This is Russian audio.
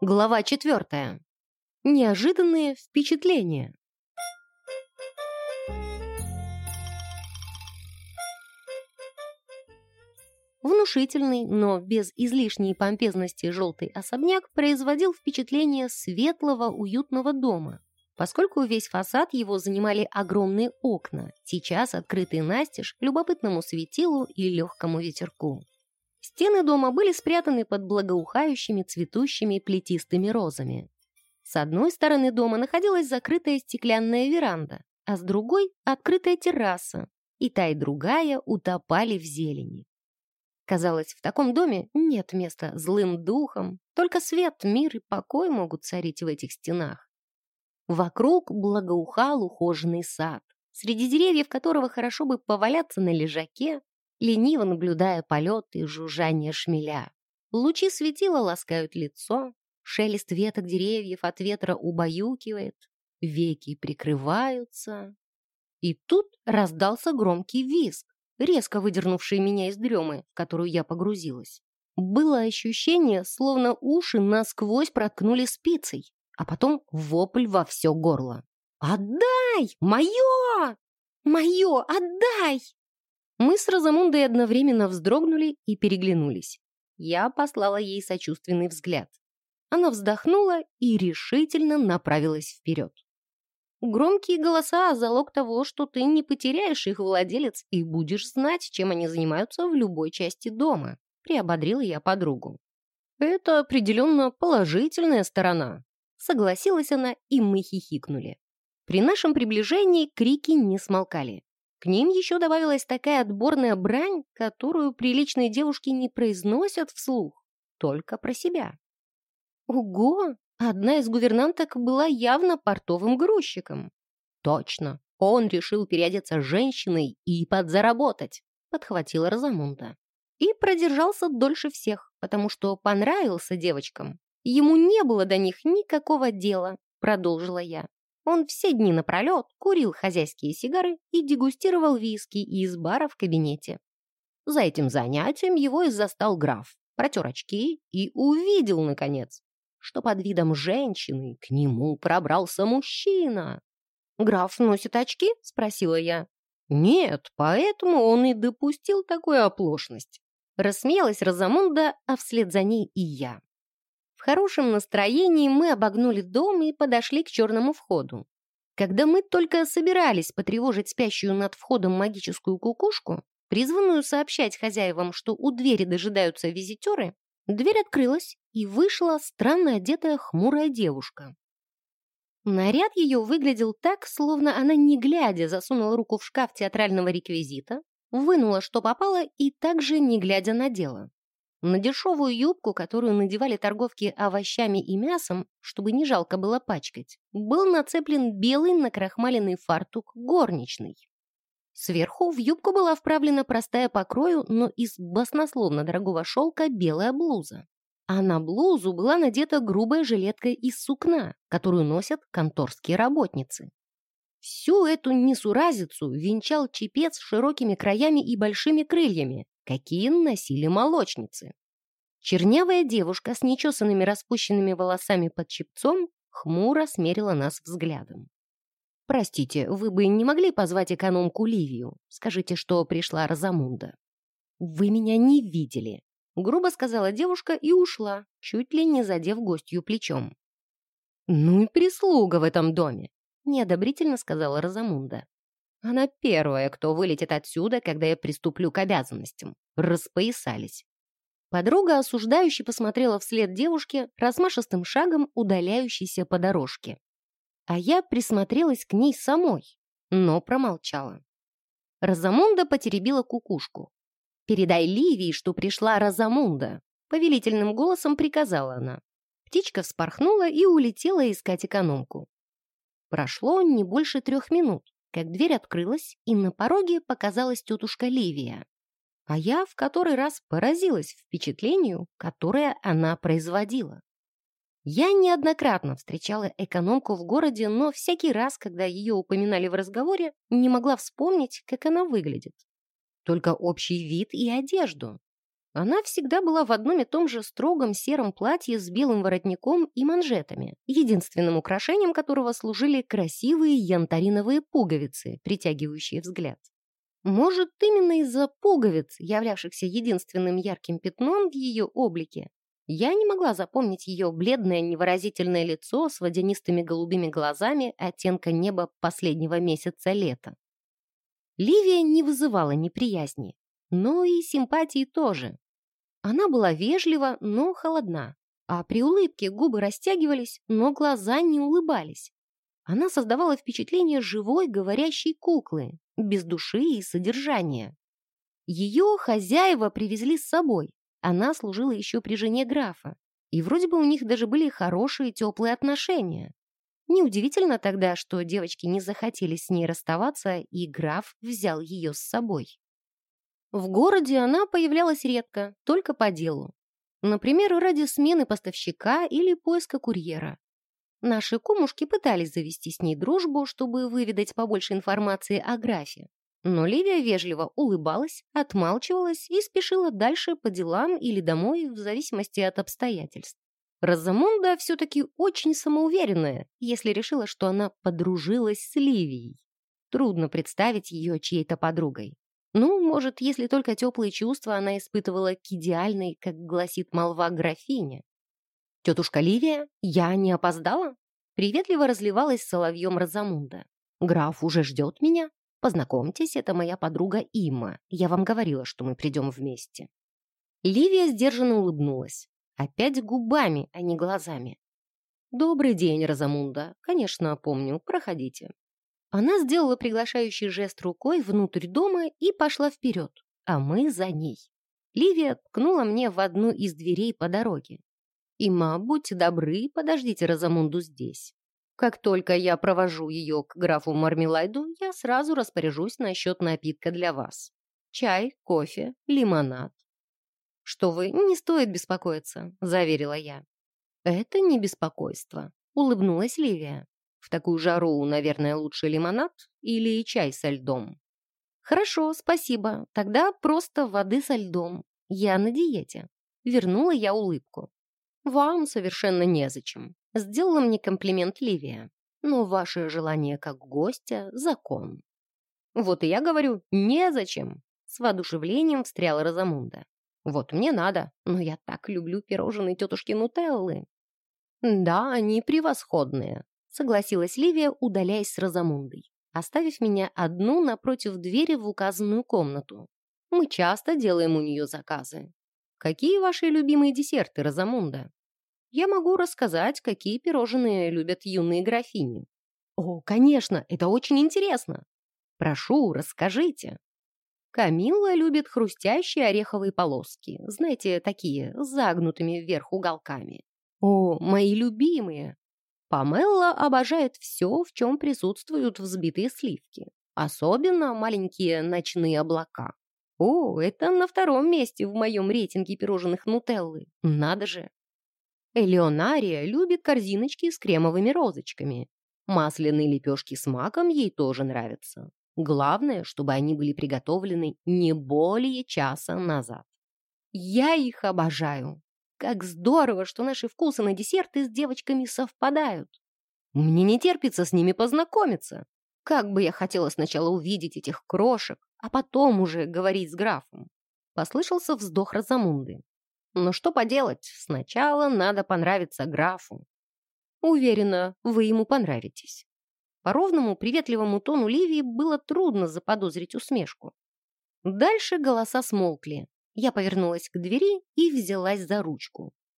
Глава четвертая. Неожиданные впечатления. Внушительный, но без излишней помпезности желтый особняк производил впечатление светлого, уютного дома, поскольку весь фасад его занимали огромные окна, сейчас открытые настежь любопытному светилу и легкому ветерку. Стены дома были спрятаны под благоухающими цветущими плетистыми розами. С одной стороны дома находилась закрытая стеклянная веранда, а с другой — открытая терраса, и та и другая утопали в зелени. Казалось, в таком доме нет места злым духам, только свет, мир и покой могут царить в этих стенах. Вокруг благоухал ухоженный сад, среди деревьев которого хорошо бы поваляться на лежаке, лениво наблюдая полет и жужжание шмеля. Лучи светила ласкают лицо, шелест веток деревьев от ветра убаюкивает, веки прикрываются. И тут раздался громкий визг резко выдернувший меня из дремы, в которую я погрузилась. Было ощущение, словно уши насквозь проткнули спицей, а потом вопль во все горло. «Отдай! Мое! Мое! Отдай!» Мы с Розамундой одновременно вздрогнули и переглянулись. Я послала ей сочувственный взгляд. Она вздохнула и решительно направилась вперед. Громкие голоса – залог того, что ты не потеряешь их владелец и будешь знать, чем они занимаются в любой части дома», – приободрила я подругу. «Это определенно положительная сторона», – согласилась она, и мы хихикнули. При нашем приближении крики не смолкали. К ним еще добавилась такая отборная брань, которую приличные девушки не произносят вслух, только про себя. «Ого! Одна из гувернанток была явно портовым грузчиком. Точно, он решил переодеться женщиной и подзаработать, подхватила Розамунда. И продержался дольше всех, потому что понравился девочкам. Ему не было до них никакого дела, продолжила я. Он все дни напролет курил хозяйские сигары и дегустировал виски из бара в кабинете. За этим занятием его и застал граф, протер очки и увидел, наконец, что под видом женщины к нему пробрался мужчина. «Граф носит очки?» — спросила я. «Нет, поэтому он и допустил такую оплошность». Рассмеялась Розамунда, а вслед за ней и я. В хорошем настроении мы обогнули дом и подошли к черному входу. Когда мы только собирались потревожить спящую над входом магическую кукушку, призванную сообщать хозяевам, что у двери дожидаются визитеры, Дверь открылась, и вышла странно одетая хмурая девушка. Наряд ее выглядел так, словно она, не глядя, засунула руку в шкаф театрального реквизита, вынула, что попало, и также, не глядя, надела. На дешевую юбку, которую надевали торговки овощами и мясом, чтобы не жалко было пачкать, был нацеплен белый накрахмаленный фартук горничный. Сверху в юбку была вправлена простая по крою, но из баснословно дорогого шелка белая блуза. А на блузу была надета грубая жилетка из сукна, которую носят конторские работницы. Всю эту несуразицу венчал чепец с широкими краями и большими крыльями, какие носили молочницы. Чернявая девушка с нечесанными распущенными волосами под чепцом хмуро смерила нас взглядом. «Простите, вы бы не могли позвать экономку Ливию? Скажите, что пришла Розамунда». «Вы меня не видели», — грубо сказала девушка и ушла, чуть ли не задев гостью плечом. «Ну и прислуга в этом доме», — неодобрительно сказала Розамунда. «Она первая, кто вылетит отсюда, когда я приступлю к обязанностям». Распоясались. Подруга осуждающе посмотрела вслед девушке, размашистым шагом удаляющейся по дорожке а я присмотрелась к ней самой, но промолчала. Розамунда потеребила кукушку. «Передай Ливии, что пришла Розамунда», — повелительным голосом приказала она. Птичка вспорхнула и улетела искать экономку. Прошло не больше трех минут, как дверь открылась, и на пороге показалась тетушка Ливия. А я в который раз поразилась впечатлению, которое она производила. Я неоднократно встречала экономку в городе, но всякий раз, когда ее упоминали в разговоре, не могла вспомнить, как она выглядит. Только общий вид и одежду. Она всегда была в одном и том же строгом сером платье с белым воротником и манжетами, единственным украшением которого служили красивые янтариновые пуговицы, притягивающие взгляд. Может, именно из-за пуговиц, являвшихся единственным ярким пятном в ее облике, я не могла запомнить ее бледное невыразительное лицо с водянистыми голубыми глазами оттенка неба последнего месяца лета. Ливия не вызывала неприязни, но и симпатии тоже. Она была вежлива, но холодна, а при улыбке губы растягивались, но глаза не улыбались. Она создавала впечатление живой говорящей куклы, без души и содержания. Ее хозяева привезли с собой. Она служила еще при жене графа. И вроде бы у них даже были хорошие теплые отношения. Неудивительно тогда, что девочки не захотели с ней расставаться, и граф взял ее с собой. В городе она появлялась редко, только по делу. Например, ради смены поставщика или поиска курьера. Наши кумушки пытались завести с ней дружбу, чтобы выведать побольше информации о графе. Но Ливия вежливо улыбалась, отмалчивалась и спешила дальше по делам или домой, в зависимости от обстоятельств. Розамунда все-таки очень самоуверенная, если решила, что она подружилась с Ливией. Трудно представить ее чьей-то подругой. Ну, может, если только теплые чувства она испытывала к идеальной, как гласит молва, графине. «Тетушка Ливия, я не опоздала?» Приветливо разливалась соловьем Розамунда. «Граф уже ждет меня. Познакомьтесь, это моя подруга Има. Я вам говорила, что мы придем вместе». Ливия сдержанно улыбнулась. Опять губами, а не глазами. «Добрый день, Розамунда. Конечно, помню. Проходите». Она сделала приглашающий жест рукой внутрь дома и пошла вперед, а мы за ней. Ливия ткнула мне в одну из дверей по дороге. «Има, будьте добры, подождите Розамунду здесь. Как только я провожу ее к графу Мармелайду, я сразу распоряжусь насчет напитка для вас. Чай, кофе, лимонад». «Что вы, не стоит беспокоиться», — заверила я. «Это не беспокойство», — улыбнулась Ливия. «В такую жару, наверное, лучше лимонад или чай со льдом?» «Хорошо, спасибо. Тогда просто воды со льдом. Я на диете». Вернула я улыбку. «Вам совершенно незачем», — сделала мне комплимент Ливия. «Но ваше желание как гостя — закон». «Вот и я говорю, незачем», — с воодушевлением встряла Розамунда. «Вот мне надо, но я так люблю пирожные тетушки Нутеллы». «Да, они превосходные», — согласилась Ливия, удаляясь с Розамундой, оставив меня одну напротив двери в указанную комнату. «Мы часто делаем у нее заказы. Какие ваши любимые десерты, Розамунда? Я могу рассказать, какие пирожные любят юные графини. О, конечно, это очень интересно. Прошу, расскажите. Камилла любит хрустящие ореховые полоски, знаете, такие, с загнутыми вверх уголками. О, мои любимые! Памелла обожает все, в чем присутствуют взбитые сливки, особенно маленькие ночные облака. О, это на втором месте в моем рейтинге пирожных нутеллы. Надо же. Элеонария любит корзиночки с кремовыми розочками. Масляные лепешки с маком ей тоже нравятся. Главное, чтобы они были приготовлены не более часа назад. Я их обожаю. Как здорово, что наши вкусы на десерты с девочками совпадают. Мне не терпится с ними познакомиться. Как бы я хотела сначала увидеть этих крошек, а потом уже говорить с графом. Послышался вздох Розамунды. Но что поделать, сначала надо понравиться графу. Уверена, вы ему понравитесь. По ровному, приветливому тону Ливии было трудно заподозрить усмешку. Дальше голоса смолкли. Я повернулась к двери и взялась за ручку.